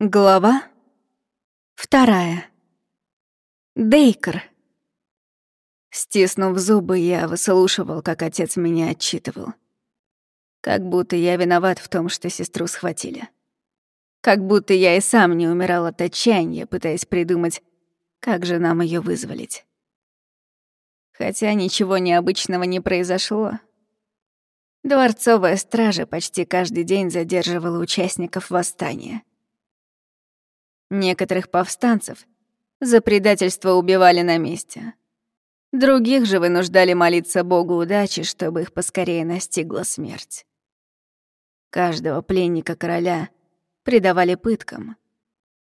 Глава вторая. Дейкер. Стиснув зубы, я выслушивал, как отец меня отчитывал. Как будто я виноват в том, что сестру схватили. Как будто я и сам не умирал от отчаяния, пытаясь придумать, как же нам ее вызволить. Хотя ничего необычного не произошло. Дворцовая стража почти каждый день задерживала участников восстания — Некоторых повстанцев за предательство убивали на месте. Других же вынуждали молиться Богу удачи, чтобы их поскорее настигла смерть. Каждого пленника короля предавали пыткам,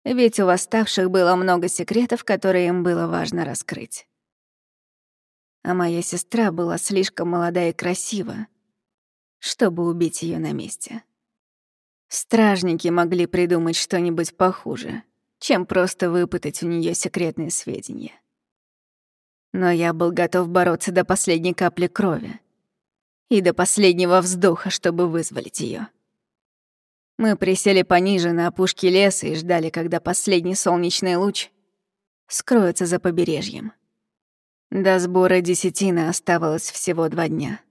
ведь у восставших было много секретов, которые им было важно раскрыть. А моя сестра была слишком молода и красива, чтобы убить ее на месте. Стражники могли придумать что-нибудь похуже — чем просто выпытать у нее секретные сведения. Но я был готов бороться до последней капли крови и до последнего вздоха, чтобы вызволить ее. Мы присели пониже на опушке леса и ждали, когда последний солнечный луч скроется за побережьем. До сбора десятины оставалось всего два дня.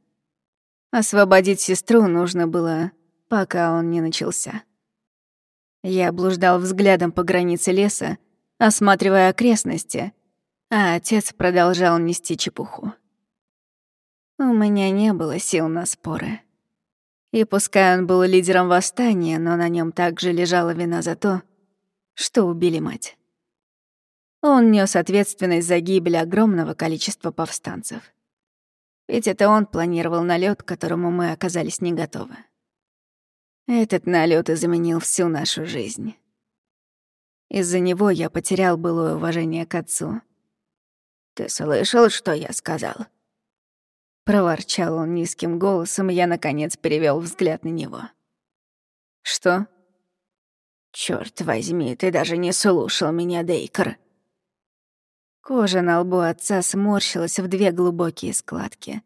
Освободить сестру нужно было, пока он не начался. Я блуждал взглядом по границе леса, осматривая окрестности, а отец продолжал нести чепуху. У меня не было сил на споры. И пускай он был лидером восстания, но на нем также лежала вина за то, что убили мать. Он нес ответственность за гибель огромного количества повстанцев. Ведь это он планировал налет, к которому мы оказались не готовы. Этот налет изменил всю нашу жизнь. Из-за него я потерял былое уважение к отцу. «Ты слышал, что я сказал?» Проворчал он низким голосом, и я, наконец, перевел взгляд на него. «Что?» «Чёрт возьми, ты даже не слушал меня, Дейкер!» Кожа на лбу отца сморщилась в две глубокие складки.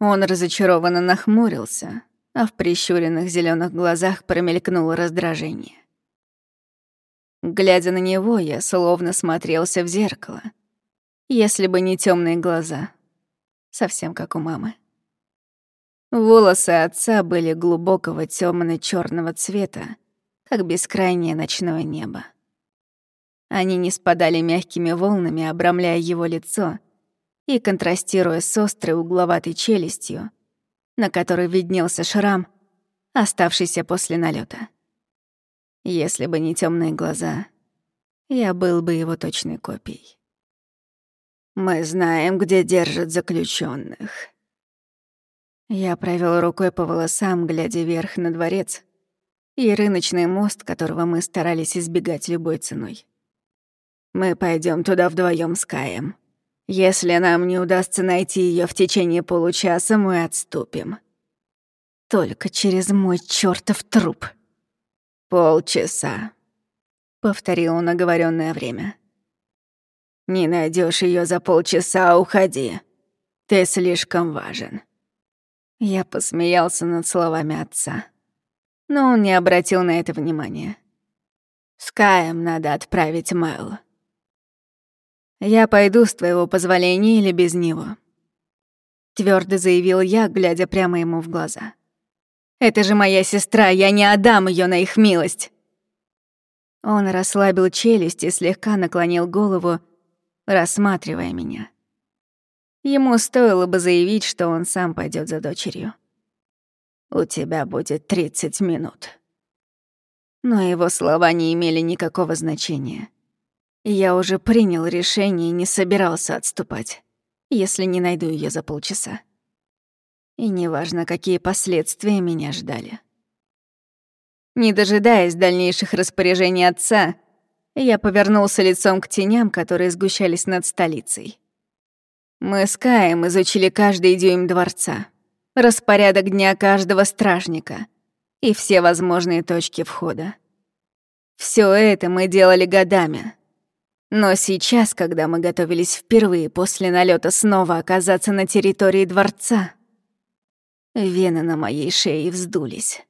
Он разочарованно нахмурился, а в прищуренных зеленых глазах промелькнуло раздражение. Глядя на него, я словно смотрелся в зеркало. Если бы не темные глаза. Совсем как у мамы. Волосы отца были глубокого темно черного цвета, как бескрайнее ночное небо. Они не спадали мягкими волнами, обрамляя его лицо и контрастируя с острой угловатой челюстью, на которой виднелся шрам, оставшийся после налета. Если бы не темные глаза, я был бы его точной копией. Мы знаем, где держат заключенных. Я провел рукой по волосам, глядя вверх на дворец и рыночный мост, которого мы старались избегать любой ценой. Мы пойдем туда вдвоем с Каем. Если нам не удастся найти ее в течение получаса, мы отступим. Только через мой чёртов труп. Полчаса, повторил он оговоренное время. Не найдешь ее за полчаса, уходи. Ты слишком важен. Я посмеялся над словами отца, но он не обратил на это внимания. С Каем надо отправить Мэл. «Я пойду с твоего позволения или без него», — твердо заявил я, глядя прямо ему в глаза. «Это же моя сестра, я не отдам ее на их милость!» Он расслабил челюсть и слегка наклонил голову, рассматривая меня. Ему стоило бы заявить, что он сам пойдет за дочерью. «У тебя будет 30 минут». Но его слова не имели никакого значения. Я уже принял решение и не собирался отступать, если не найду ее за полчаса. И неважно, какие последствия меня ждали. Не дожидаясь дальнейших распоряжений отца, я повернулся лицом к теням, которые сгущались над столицей. Мы с Каем изучили каждый дюйм дворца, распорядок дня каждого стражника и все возможные точки входа. Все это мы делали годами, но сейчас, когда мы готовились впервые после налета снова оказаться на территории дворца, вены на моей шее вздулись.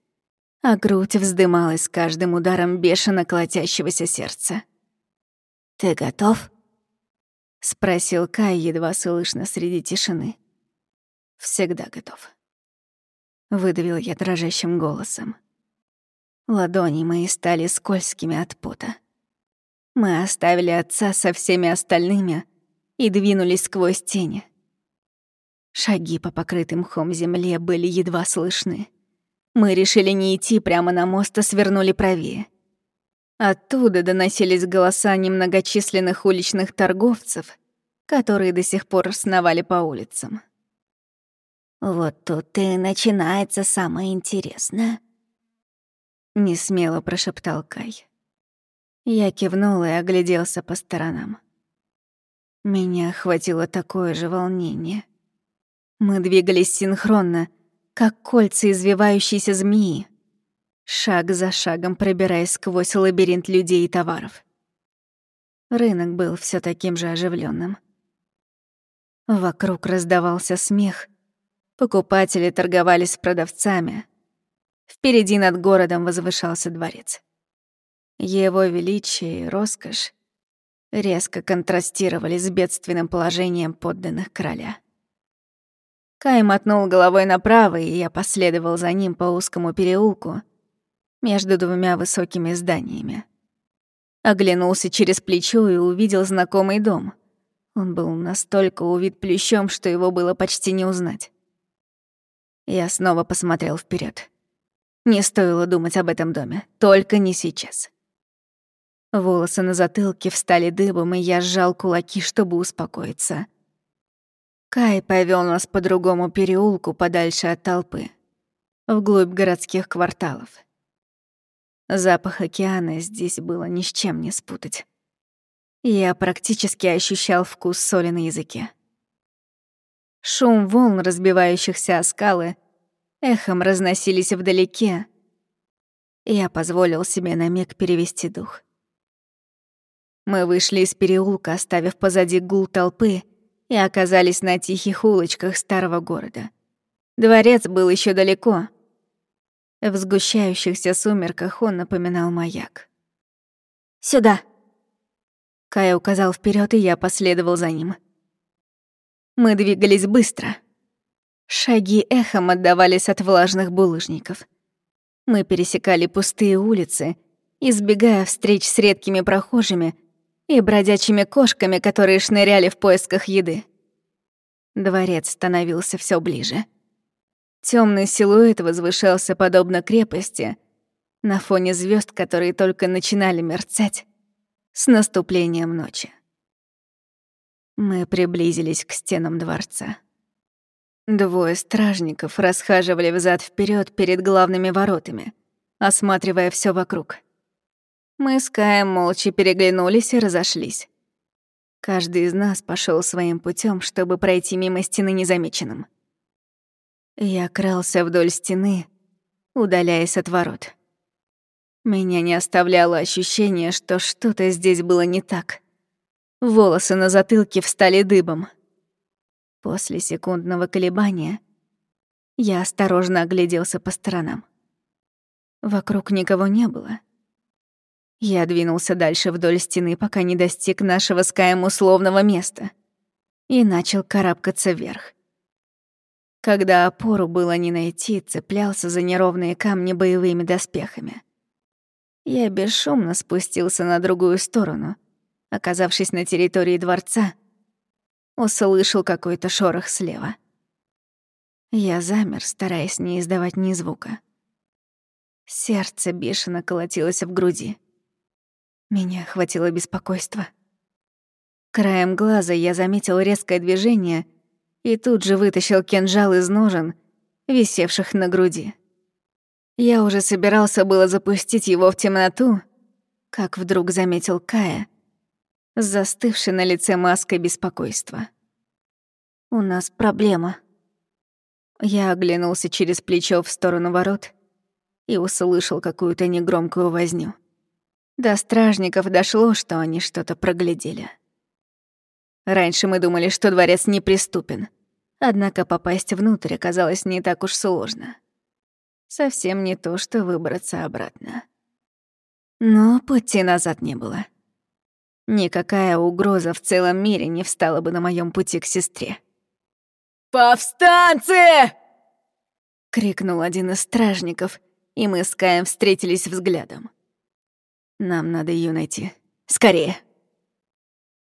а грудь вздымалась с каждым ударом бешено колотящегося сердца. «Ты готов?» — спросил Кай, едва слышно среди тишины. «Всегда готов», — выдавил я дрожащим голосом. Ладони мои стали скользкими от пота. Мы оставили отца со всеми остальными и двинулись сквозь тени. Шаги по покрытым мхом земле были едва слышны. Мы решили не идти прямо на мост, а свернули правее. Оттуда доносились голоса немногочисленных уличных торговцев, которые до сих пор сновали по улицам. «Вот тут и начинается самое интересное», — несмело прошептал Кай. Я кивнул и огляделся по сторонам. Меня охватило такое же волнение. Мы двигались синхронно, как кольца извивающейся змеи шаг за шагом пробираясь сквозь лабиринт людей и товаров. Рынок был все таким же оживленным. Вокруг раздавался смех. Покупатели торговали с продавцами. Впереди над городом возвышался дворец. Его величие и роскошь резко контрастировали с бедственным положением подданных короля. Кай мотнул головой направо, и я последовал за ним по узкому переулку, между двумя высокими зданиями. Оглянулся через плечо и увидел знакомый дом. Он был настолько увит плющом, что его было почти не узнать. Я снова посмотрел вперед. Не стоило думать об этом доме, только не сейчас. Волосы на затылке встали дыбом, и я сжал кулаки, чтобы успокоиться. Кай повел нас по другому переулку подальше от толпы, вглубь городских кварталов. Запах океана здесь было ни с чем не спутать. Я практически ощущал вкус соли на языке. Шум волн, разбивающихся о скалы, эхом разносились вдалеке. Я позволил себе на миг перевести дух. Мы вышли из переулка, оставив позади гул толпы, и оказались на тихих улочках старого города. Дворец был еще далеко, в сгущающихся сумерках он напоминал маяк. «Сюда!» Кая указал вперед, и я последовал за ним. Мы двигались быстро. Шаги эхом отдавались от влажных булыжников. Мы пересекали пустые улицы, избегая встреч с редкими прохожими и бродячими кошками, которые шныряли в поисках еды. Дворец становился все ближе. Темный силуэт возвышался подобно крепости на фоне звезд, которые только начинали мерцать с наступлением ночи. Мы приблизились к стенам дворца. Двое стражников расхаживали взад вперед перед главными воротами, осматривая все вокруг. Мы с Каем молча переглянулись и разошлись. Каждый из нас пошел своим путем, чтобы пройти мимо стены незамеченным. Я крался вдоль стены, удаляясь от ворот. Меня не оставляло ощущение, что что-то здесь было не так. Волосы на затылке встали дыбом. После секундного колебания я осторожно огляделся по сторонам. Вокруг никого не было. Я двинулся дальше вдоль стены, пока не достиг нашего с Каем условного места и начал карабкаться вверх. Когда опору было не найти, цеплялся за неровные камни боевыми доспехами. Я бесшумно спустился на другую сторону. Оказавшись на территории дворца, услышал какой-то шорох слева. Я замер, стараясь не издавать ни звука. Сердце бешено колотилось в груди. Меня охватило беспокойство. Краем глаза я заметил резкое движение — и тут же вытащил кинжал из ножен, висевших на груди. Я уже собирался было запустить его в темноту, как вдруг заметил Кая, застывший на лице маской беспокойства. «У нас проблема». Я оглянулся через плечо в сторону ворот и услышал какую-то негромкую возню. До стражников дошло, что они что-то проглядели. Раньше мы думали, что дворец неприступен. Однако попасть внутрь оказалось не так уж сложно. Совсем не то, что выбраться обратно. Но пути назад не было. Никакая угроза в целом мире не встала бы на моем пути к сестре. «Повстанцы!» — крикнул один из стражников, и мы с Каем встретились взглядом. «Нам надо ее найти. Скорее!»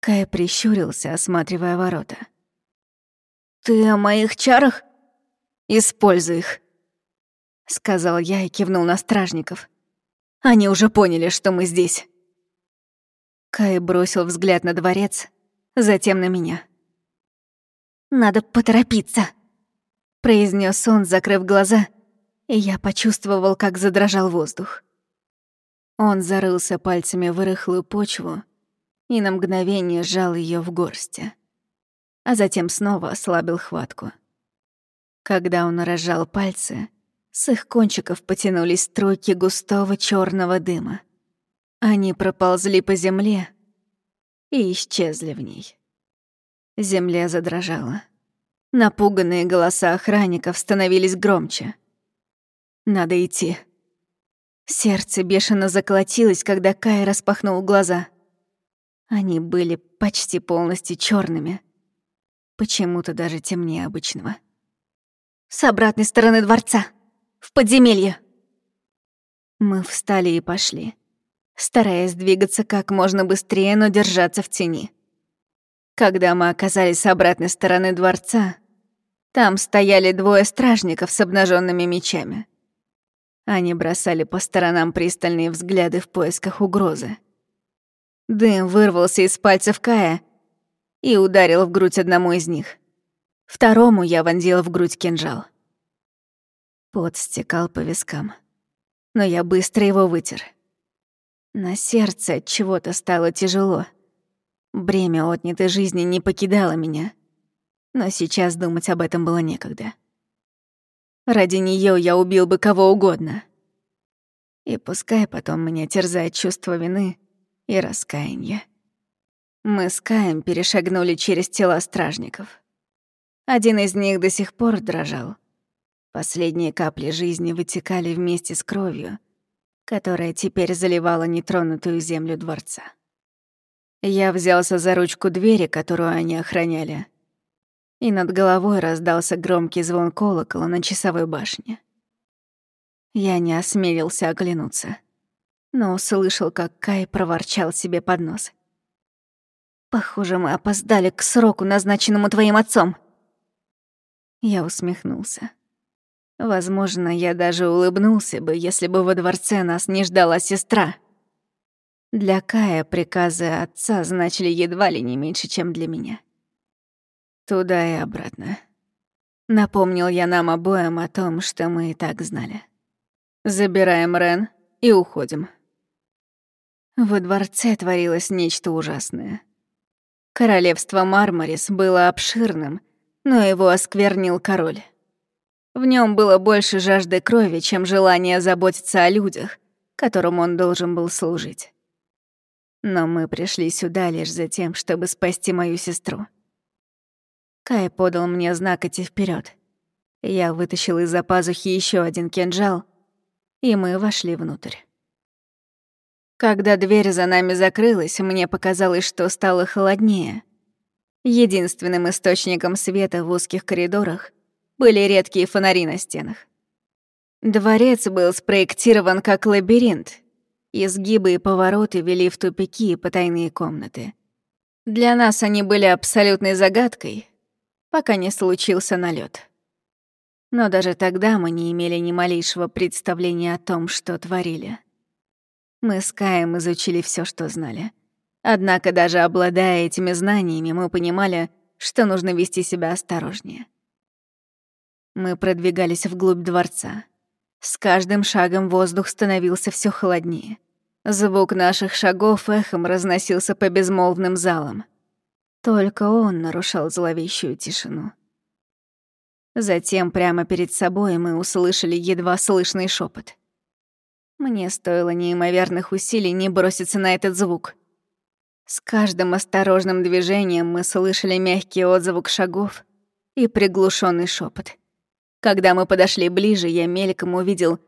Кай прищурился, осматривая ворота. «Ты о моих чарах? Используй их!» Сказал я и кивнул на стражников. «Они уже поняли, что мы здесь!» Кай бросил взгляд на дворец, затем на меня. «Надо поторопиться», — произнес он, закрыв глаза, и я почувствовал, как задрожал воздух. Он зарылся пальцами в рыхлую почву и на мгновение сжал ее в горсти, а затем снова ослабил хватку. Когда он разжал пальцы, с их кончиков потянулись струйки густого черного дыма. Они проползли по земле и исчезли в ней. Земля задрожала. Напуганные голоса охранников становились громче. «Надо идти». Сердце бешено заколотилось, когда Кай распахнул глаза. Они были почти полностью черными, почему-то даже темнее обычного. «С обратной стороны дворца! В подземелье!» Мы встали и пошли стараясь двигаться как можно быстрее, но держаться в тени. Когда мы оказались с обратной стороны дворца, там стояли двое стражников с обнаженными мечами. Они бросали по сторонам пристальные взгляды в поисках угрозы. Дым вырвался из пальцев Кая и ударил в грудь одному из них. Второму я вонзил в грудь кинжал. Пот стекал по вискам, но я быстро его вытер. На сердце от чего-то стало тяжело. Бремя отнятой жизни не покидало меня. Но сейчас думать об этом было некогда. Ради нее я убил бы кого угодно. И пускай потом меня терзает чувство вины и раскаяния. Мы с Каем перешагнули через тела стражников. Один из них до сих пор дрожал. Последние капли жизни вытекали вместе с кровью — которая теперь заливала нетронутую землю дворца. Я взялся за ручку двери, которую они охраняли, и над головой раздался громкий звон колокола на часовой башне. Я не осмелился оглянуться, но услышал, как Кай проворчал себе под нос. «Похоже, мы опоздали к сроку, назначенному твоим отцом». Я усмехнулся. Возможно, я даже улыбнулся бы, если бы во дворце нас не ждала сестра. Для Кая приказы отца значили едва ли не меньше, чем для меня. Туда и обратно. Напомнил я нам обоим о том, что мы и так знали. Забираем Рен и уходим. Во дворце творилось нечто ужасное. Королевство Мармарис было обширным, но его осквернил король. В нем было больше жажды крови, чем желание заботиться о людях, которым он должен был служить. Но мы пришли сюда лишь за тем, чтобы спасти мою сестру. Кай подал мне знак идти вперед. Я вытащил из-за пазухи еще один кинжал, и мы вошли внутрь. Когда дверь за нами закрылась, мне показалось, что стало холоднее. Единственным источником света в узких коридорах были редкие фонари на стенах. Дворец был спроектирован как лабиринт. Изгибы и повороты вели в тупики и потайные комнаты. Для нас они были абсолютной загадкой, пока не случился налет. Но даже тогда мы не имели ни малейшего представления о том, что творили. Мы с Каем изучили все, что знали. Однако даже обладая этими знаниями, мы понимали, что нужно вести себя осторожнее. Мы продвигались вглубь дворца. С каждым шагом воздух становился все холоднее. Звук наших шагов эхом разносился по безмолвным залам. Только он нарушал зловещую тишину. Затем прямо перед собой мы услышали едва слышный шепот. Мне стоило неимоверных усилий не броситься на этот звук. С каждым осторожным движением мы слышали мягкий отзвук шагов и приглушенный шепот. Когда мы подошли ближе, я мельком увидел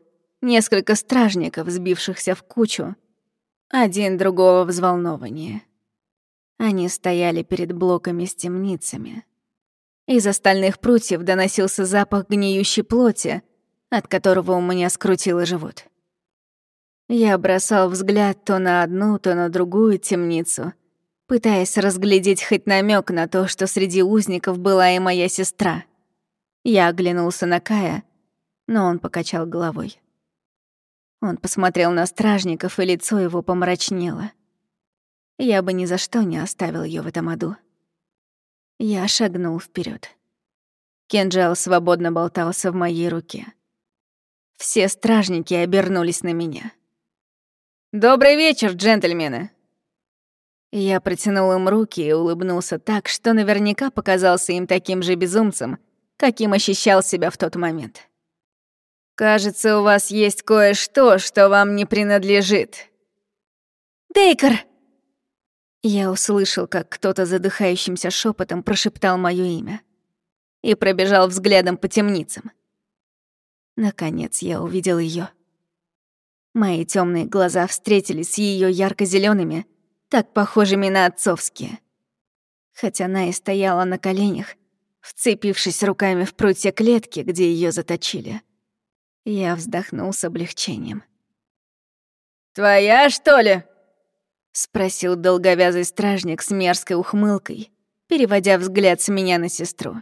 несколько стражников, сбившихся в кучу, один другого взволнованнее. Они стояли перед блоками с темницами. Из остальных прутьев доносился запах гниющей плоти, от которого у меня скрутило живот. Я бросал взгляд то на одну, то на другую темницу, пытаясь разглядеть хоть намек на то, что среди узников была и моя сестра. Я оглянулся на Кая, но он покачал головой. Он посмотрел на стражников, и лицо его помрачнело. Я бы ни за что не оставил ее в этом аду. Я шагнул вперед. Кинжал свободно болтался в моей руке. Все стражники обернулись на меня. «Добрый вечер, джентльмены!» Я протянул им руки и улыбнулся так, что наверняка показался им таким же безумцем, каким ощущал себя в тот момент. «Кажется, у вас есть кое-что, что вам не принадлежит». «Дейкер!» Я услышал, как кто-то задыхающимся шепотом прошептал моё имя и пробежал взглядом по темницам. Наконец я увидел её. Мои темные глаза встретились с ее ярко зелеными так похожими на отцовские. Хотя она и стояла на коленях, вцепившись руками в прутья клетки, где ее заточили. Я вздохнул с облегчением. «Твоя, что ли?» — спросил долговязый стражник с мерзкой ухмылкой, переводя взгляд с меня на сестру.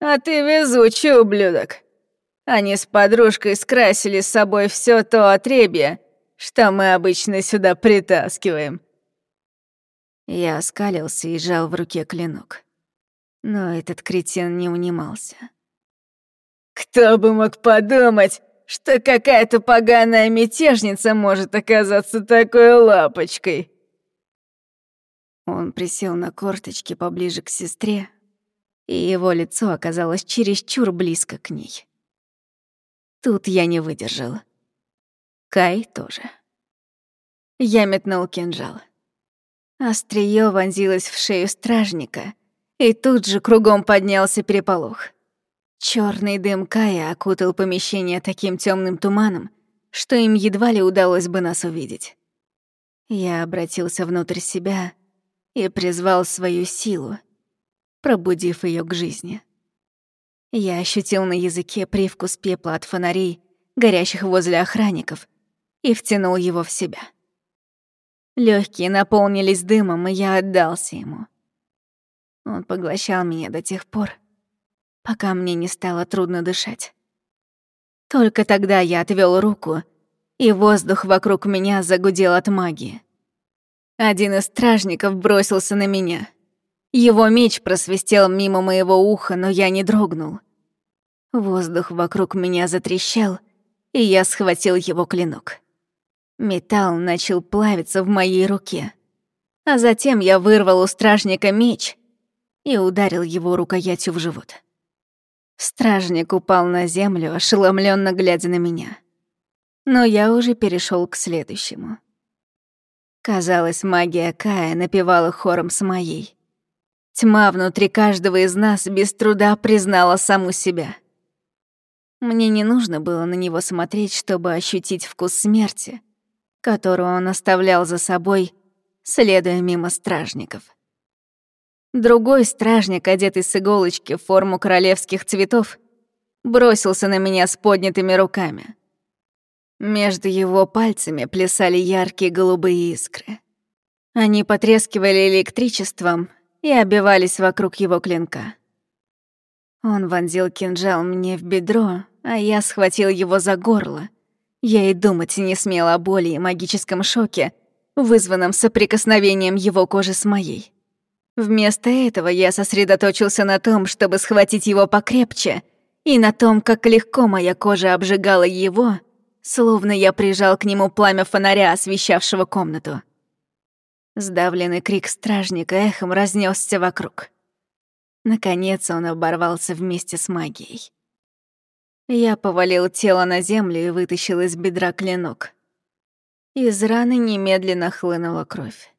«А ты везучий ублюдок. Они с подружкой скрасили с собой все то отребье, что мы обычно сюда притаскиваем». Я оскалился и жал в руке клинок. Но этот кретин не унимался. «Кто бы мог подумать, что какая-то поганая мятежница может оказаться такой лапочкой. Он присел на корточки поближе к сестре, и его лицо оказалось чересчур близко к ней. Тут я не выдержал. Кай тоже. Я метнул кинжал. Остриё вонзилось в шею стражника, и тут же кругом поднялся переполох. Черный дым Кая окутал помещение таким темным туманом, что им едва ли удалось бы нас увидеть. Я обратился внутрь себя и призвал свою силу, пробудив ее к жизни. Я ощутил на языке привкус пепла от фонарей, горящих возле охранников, и втянул его в себя. Легкие наполнились дымом, и я отдался ему. Он поглощал меня до тех пор, пока мне не стало трудно дышать. Только тогда я отвел руку, и воздух вокруг меня загудел от магии. Один из стражников бросился на меня. Его меч просвистел мимо моего уха, но я не дрогнул. Воздух вокруг меня затрещал, и я схватил его клинок. Металл начал плавиться в моей руке. А затем я вырвал у стражника меч и ударил его рукоятью в живот. Стражник упал на землю, ошеломленно глядя на меня. Но я уже перешел к следующему. Казалось, магия Кая напевала хором с моей. Тьма внутри каждого из нас без труда признала саму себя. Мне не нужно было на него смотреть, чтобы ощутить вкус смерти, которую он оставлял за собой, следуя мимо стражников. Другой стражник, одетый с иголочки в форму королевских цветов, бросился на меня с поднятыми руками. Между его пальцами плясали яркие голубые искры. Они потрескивали электричеством и обивались вокруг его клинка. Он вонзил кинжал мне в бедро, а я схватил его за горло. Я и думать не смела о боли и магическом шоке, вызванном соприкосновением его кожи с моей. Вместо этого я сосредоточился на том, чтобы схватить его покрепче, и на том, как легко моя кожа обжигала его, словно я прижал к нему пламя фонаря, освещавшего комнату. Сдавленный крик стражника эхом разнесся вокруг. Наконец он оборвался вместе с магией. Я повалил тело на землю и вытащил из бедра клинок. Из раны немедленно хлынула кровь.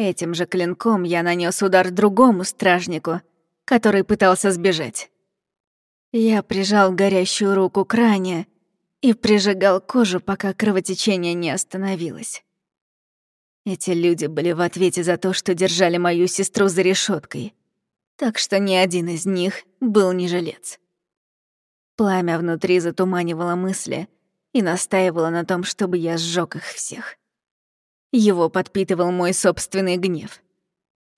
Этим же клинком я нанес удар другому стражнику, который пытался сбежать. Я прижал горящую руку к ране и прижигал кожу, пока кровотечение не остановилось. Эти люди были в ответе за то, что держали мою сестру за решеткой, так что ни один из них был не жилец. Пламя внутри затуманивало мысли и настаивало на том, чтобы я сжег их всех. Его подпитывал мой собственный гнев.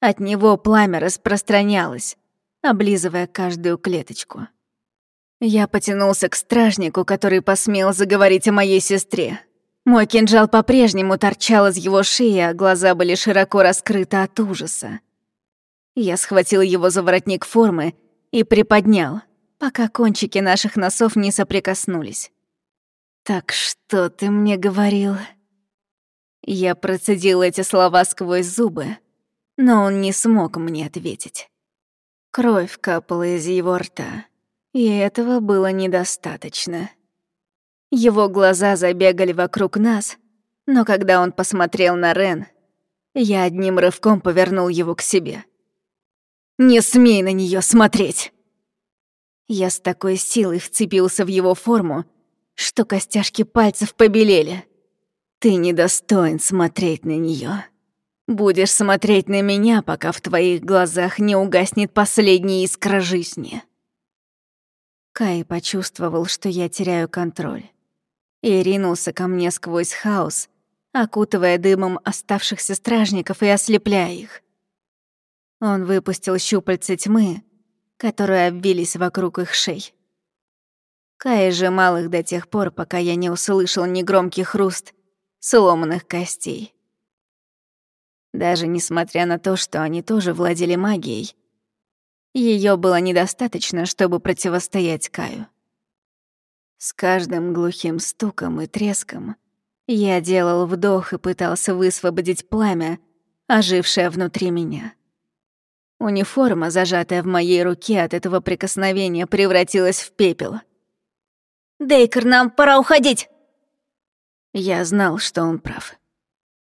От него пламя распространялось, облизывая каждую клеточку. Я потянулся к стражнику, который посмел заговорить о моей сестре. Мой кинжал по-прежнему торчал из его шеи, а глаза были широко раскрыты от ужаса. Я схватил его за воротник формы и приподнял, пока кончики наших носов не соприкоснулись. «Так что ты мне говорил?» Я процедил эти слова сквозь зубы, но он не смог мне ответить. Кровь капала из его рта, и этого было недостаточно. Его глаза забегали вокруг нас, но когда он посмотрел на Рен, я одним рывком повернул его к себе. «Не смей на нее смотреть!» Я с такой силой вцепился в его форму, что костяшки пальцев побелели. «Ты недостоин смотреть на нее. Будешь смотреть на меня, пока в твоих глазах не угаснет последняя искра жизни». Кай почувствовал, что я теряю контроль и ринулся ко мне сквозь хаос, окутывая дымом оставшихся стражников и ослепляя их. Он выпустил щупальца тьмы, которые обвились вокруг их шей. Кай сжимал их до тех пор, пока я не услышал негромкий хруст сломанных костей. Даже несмотря на то, что они тоже владели магией, ее было недостаточно, чтобы противостоять Каю. С каждым глухим стуком и треском я делал вдох и пытался высвободить пламя, ожившее внутри меня. Униформа, зажатая в моей руке от этого прикосновения, превратилась в пепел. «Дейкер, нам пора уходить!» Я знал, что он прав.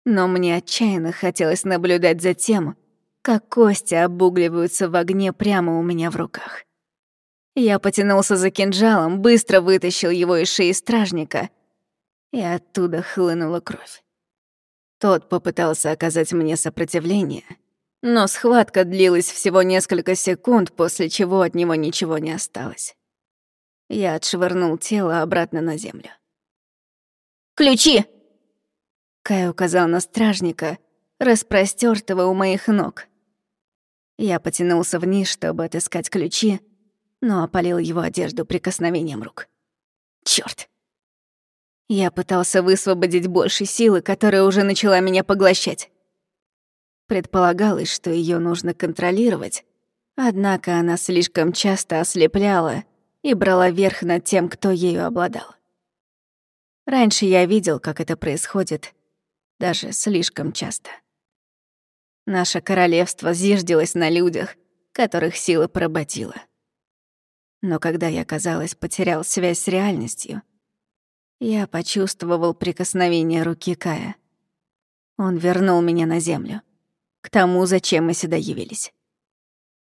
Но мне отчаянно хотелось наблюдать за тем, как кости обугливаются в огне прямо у меня в руках. Я потянулся за кинжалом, быстро вытащил его из шеи стражника, и оттуда хлынула кровь. Тот попытался оказать мне сопротивление, но схватка длилась всего несколько секунд, после чего от него ничего не осталось. Я отшвырнул тело обратно на землю. «Ключи!» Кай указал на стражника, распростёртого у моих ног. Я потянулся вниз, чтобы отыскать ключи, но опалил его одежду прикосновением рук. Чёрт! Я пытался высвободить больше силы, которая уже начала меня поглощать. Предполагалось, что её нужно контролировать, однако она слишком часто ослепляла и брала верх над тем, кто ею обладал. Раньше я видел, как это происходит, даже слишком часто. Наше королевство зиждилось на людях, которых сила поработила. Но когда я, казалось, потерял связь с реальностью, я почувствовал прикосновение руки Кая. Он вернул меня на землю, к тому, зачем мы сюда явились.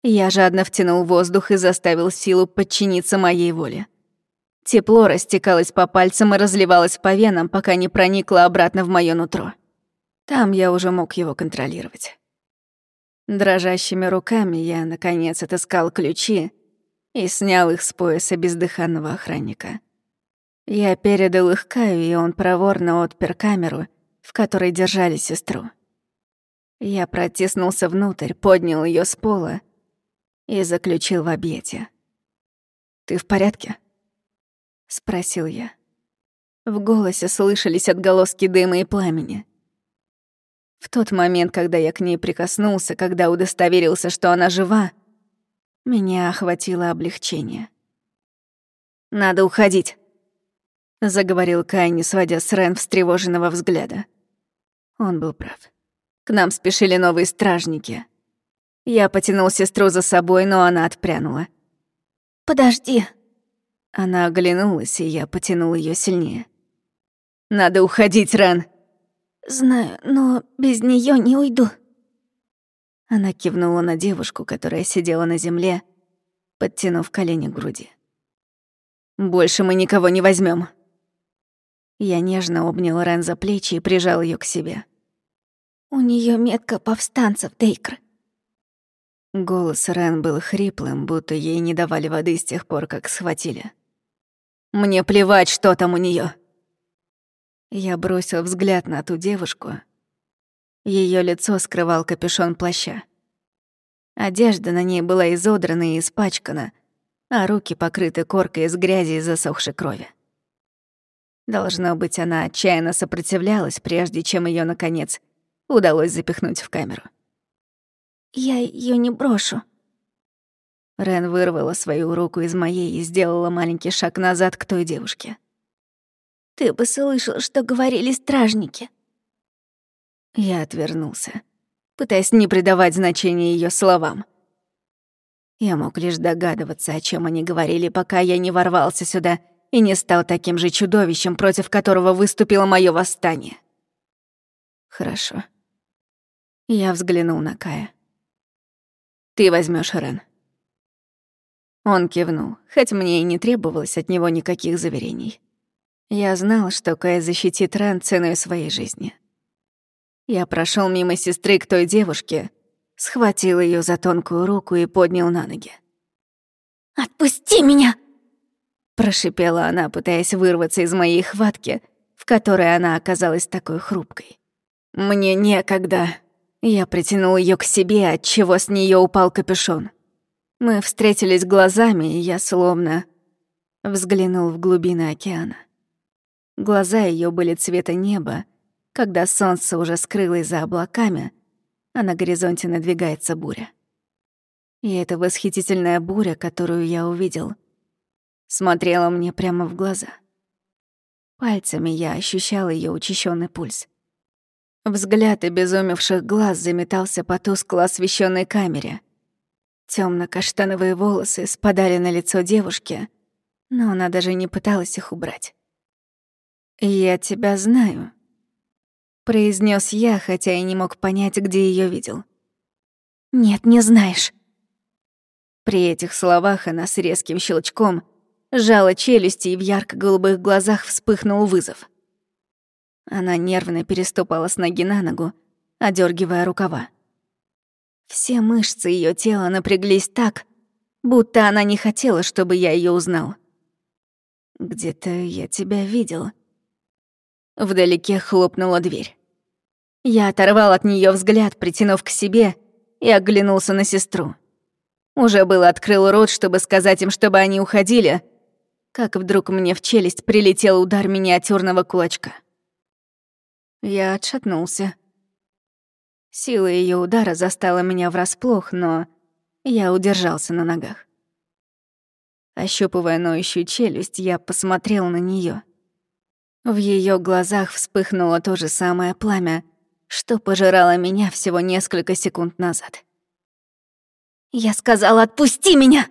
Я жадно втянул воздух и заставил силу подчиниться моей воле. Тепло растекалось по пальцам и разливалось по венам, пока не проникло обратно в моё нутро. Там я уже мог его контролировать. Дрожащими руками я, наконец, отыскал ключи и снял их с пояса бездыханного охранника. Я передал их Каю, и он проворно отпер камеру, в которой держали сестру. Я протиснулся внутрь, поднял ее с пола и заключил в объятия. «Ты в порядке?» — спросил я. В голосе слышались отголоски дыма и пламени. В тот момент, когда я к ней прикоснулся, когда удостоверился, что она жива, меня охватило облегчение. «Надо уходить», — заговорил Кай, не сводя с Рен встревоженного взгляда. Он был прав. К нам спешили новые стражники. Я потянул сестру за собой, но она отпрянула. «Подожди». Она оглянулась, и я потянул ее сильнее. «Надо уходить, Рен!» «Знаю, но без нее не уйду». Она кивнула на девушку, которая сидела на земле, подтянув колени к груди. Больше мы никого не возьмем. Я нежно обнял Рен за плечи и прижал ее к себе. У нее метка повстанцев, Дейкр. Голос Рен был хриплым, будто ей не давали воды с тех пор, как схватили. «Мне плевать, что там у нее. Я бросил взгляд на ту девушку. Ее лицо скрывал капюшон плаща. Одежда на ней была изодрана и испачкана, а руки покрыты коркой из грязи и засохшей крови. Должно быть, она отчаянно сопротивлялась, прежде чем ее наконец, удалось запихнуть в камеру. «Я ее не брошу». Рен вырвала свою руку из моей и сделала маленький шаг назад к той девушке. «Ты бы слышал, что говорили стражники». Я отвернулся, пытаясь не придавать значения ее словам. Я мог лишь догадываться, о чем они говорили, пока я не ворвался сюда и не стал таким же чудовищем, против которого выступило мое восстание. Хорошо. Я взглянул на Кая. «Ты возьмешь Рен». Он кивнул, хоть мне и не требовалось от него никаких заверений. Я знал, что Кай защитит Рен ценой своей жизни. Я прошел мимо сестры к той девушке, схватил ее за тонкую руку и поднял на ноги. «Отпусти меня!» Прошипела она, пытаясь вырваться из моей хватки, в которой она оказалась такой хрупкой. «Мне некогда». Я притянул ее к себе, от чего с нее упал капюшон. Мы встретились глазами, и я словно взглянул в глубины океана. Глаза ее были цвета неба, когда солнце уже скрылось за облаками, а на горизонте надвигается буря. И эта восхитительная буря, которую я увидел, смотрела мне прямо в глаза. Пальцами я ощущал ее учащенный пульс. Взгляд обезумевших глаз заметался по тускло освещенной камере. Темно-каштановые волосы спадали на лицо девушки, но она даже не пыталась их убрать. «Я тебя знаю», — произнес я, хотя и не мог понять, где ее видел. «Нет, не знаешь». При этих словах она с резким щелчком сжала челюсти, и в ярко-голубых глазах вспыхнул вызов. Она нервно переступала с ноги на ногу, одергивая рукава. Все мышцы ее тела напряглись так, будто она не хотела, чтобы я ее узнал. «Где-то я тебя видел». Вдалеке хлопнула дверь. Я оторвал от нее взгляд, притянув к себе, и оглянулся на сестру. Уже было открыл рот, чтобы сказать им, чтобы они уходили, как вдруг мне в челюсть прилетел удар миниатюрного кулачка. Я отшатнулся. Сила ее удара застала меня врасплох, но я удержался на ногах. Ощупывая ноющую челюсть, я посмотрел на нее. В ее глазах вспыхнуло то же самое пламя, что пожирало меня всего несколько секунд назад. «Я сказала, отпусти меня!»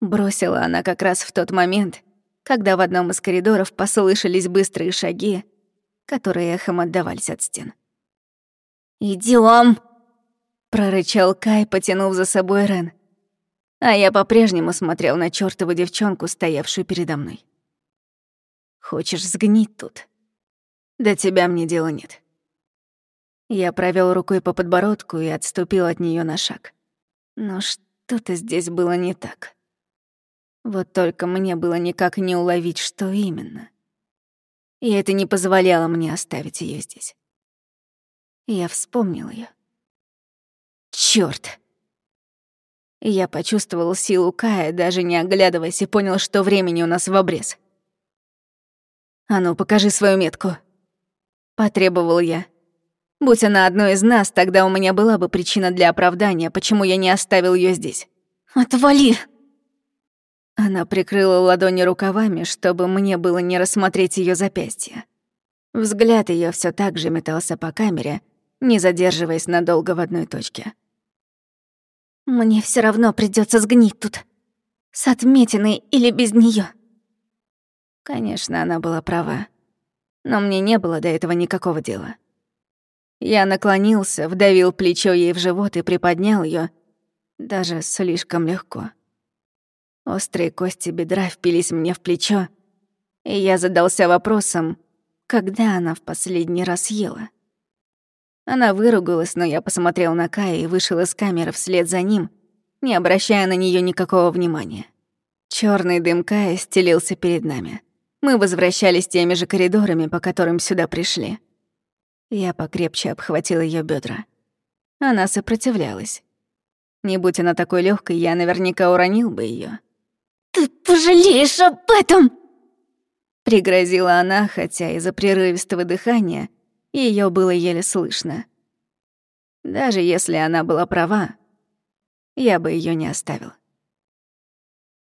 Бросила она как раз в тот момент, когда в одном из коридоров послышались быстрые шаги, которые эхом отдавались от стен. «Идём!» — прорычал Кай, потянув за собой Рен. А я по-прежнему смотрел на чёртову девчонку, стоявшую передо мной. «Хочешь сгнить тут? До тебя мне дела нет». Я провёл рукой по подбородку и отступил от неё на шаг. Но что-то здесь было не так. Вот только мне было никак не уловить, что именно. И это не позволяло мне оставить её здесь. Я вспомнил ее. Чёрт! Я почувствовал силу Кая, даже не оглядываясь, и понял, что времени у нас в обрез. «А ну, покажи свою метку», — потребовал я. Будь она одной из нас, тогда у меня была бы причина для оправдания, почему я не оставил ее здесь. «Отвали!» Она прикрыла ладони рукавами, чтобы мне было не рассмотреть ее запястье. Взгляд ее все так же метался по камере, не задерживаясь надолго в одной точке. «Мне все равно придется сгнить тут. С отметиной или без нее. Конечно, она была права. Но мне не было до этого никакого дела. Я наклонился, вдавил плечо ей в живот и приподнял ее, даже слишком легко. Острые кости бедра впились мне в плечо, и я задался вопросом, когда она в последний раз ела. Она выругалась, но я посмотрел на Кая и вышел из камеры вслед за ним, не обращая на нее никакого внимания. Черный дым Кая стелился перед нами. Мы возвращались теми же коридорами, по которым сюда пришли. Я покрепче обхватил ее бедра. Она сопротивлялась. Не будь она такой легкой, я наверняка уронил бы ее. «Ты пожалеешь об этом!» Пригрозила она, хотя из-за прерывистого дыхания ее было еле слышно. Даже если она была права, я бы ее не оставил.